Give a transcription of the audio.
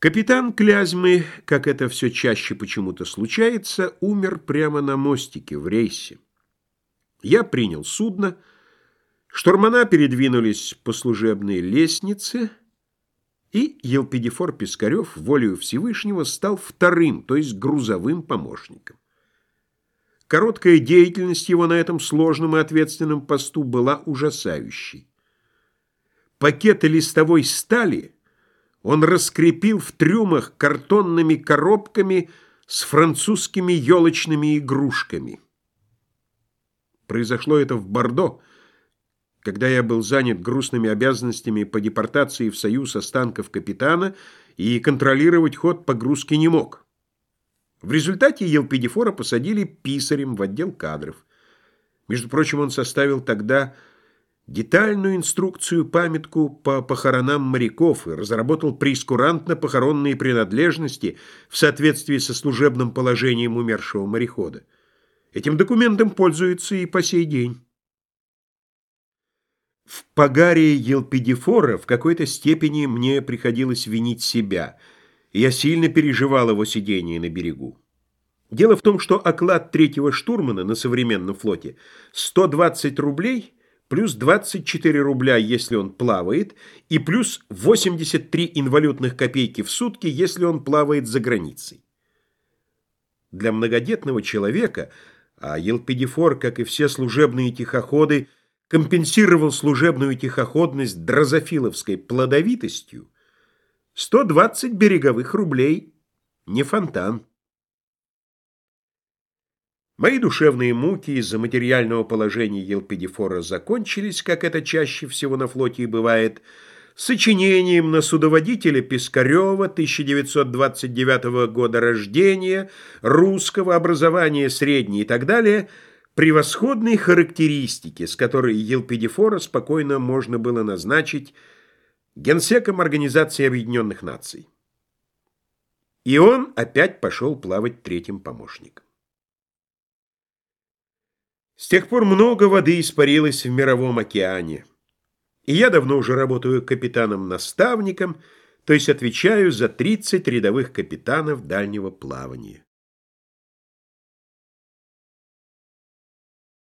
Капитан Клязьмы, как это все чаще почему-то случается, умер прямо на мостике в рейсе. Я принял судно, штурмана передвинулись по служебной лестнице, и Елпидифор Пискарев, волею Всевышнего, стал вторым, то есть грузовым помощником. Короткая деятельность его на этом сложном и ответственном посту была ужасающей. Пакеты листовой стали – он раскрепил в трюмах картонными коробками с французскими елочными игрушками. Произошло это в Бордо, когда я был занят грустными обязанностями по депортации в Союз останков капитана и контролировать ход погрузки не мог. В результате Елпидифора посадили писарем в отдел кадров. Между прочим, он составил тогда детальную инструкцию-памятку по похоронам моряков и разработал прескурантно похоронные принадлежности в соответствии со служебным положением умершего морехода. Этим документом пользуются и по сей день. В погаре Елпидифора в какой-то степени мне приходилось винить себя, я сильно переживал его сидение на берегу. Дело в том, что оклад третьего штурмана на современном флоте 120 рублей – плюс 24 рубля, если он плавает, и плюс 83 инвалютных копейки в сутки, если он плавает за границей. Для многодетного человека, а Елпидифор, как и все служебные тихоходы, компенсировал служебную тихоходность дрозофиловской плодовитостью, 120 береговых рублей не фонтан. Мои душевные муки из-за материального положения Елпидифора закончились, как это чаще всего на флоте и бывает, сочинением на судоводителя Пискарева 1929 года рождения, русского образования средней и так далее, превосходной характеристики, с которой Елпидифора спокойно можно было назначить генсеком Организации Объединенных Наций. И он опять пошел плавать третьим помощником. С тех пор много воды испарилось в мировом океане. И я давно уже работаю капитаном-наставником, то есть отвечаю за 30 рядовых капитанов дальнего плавания.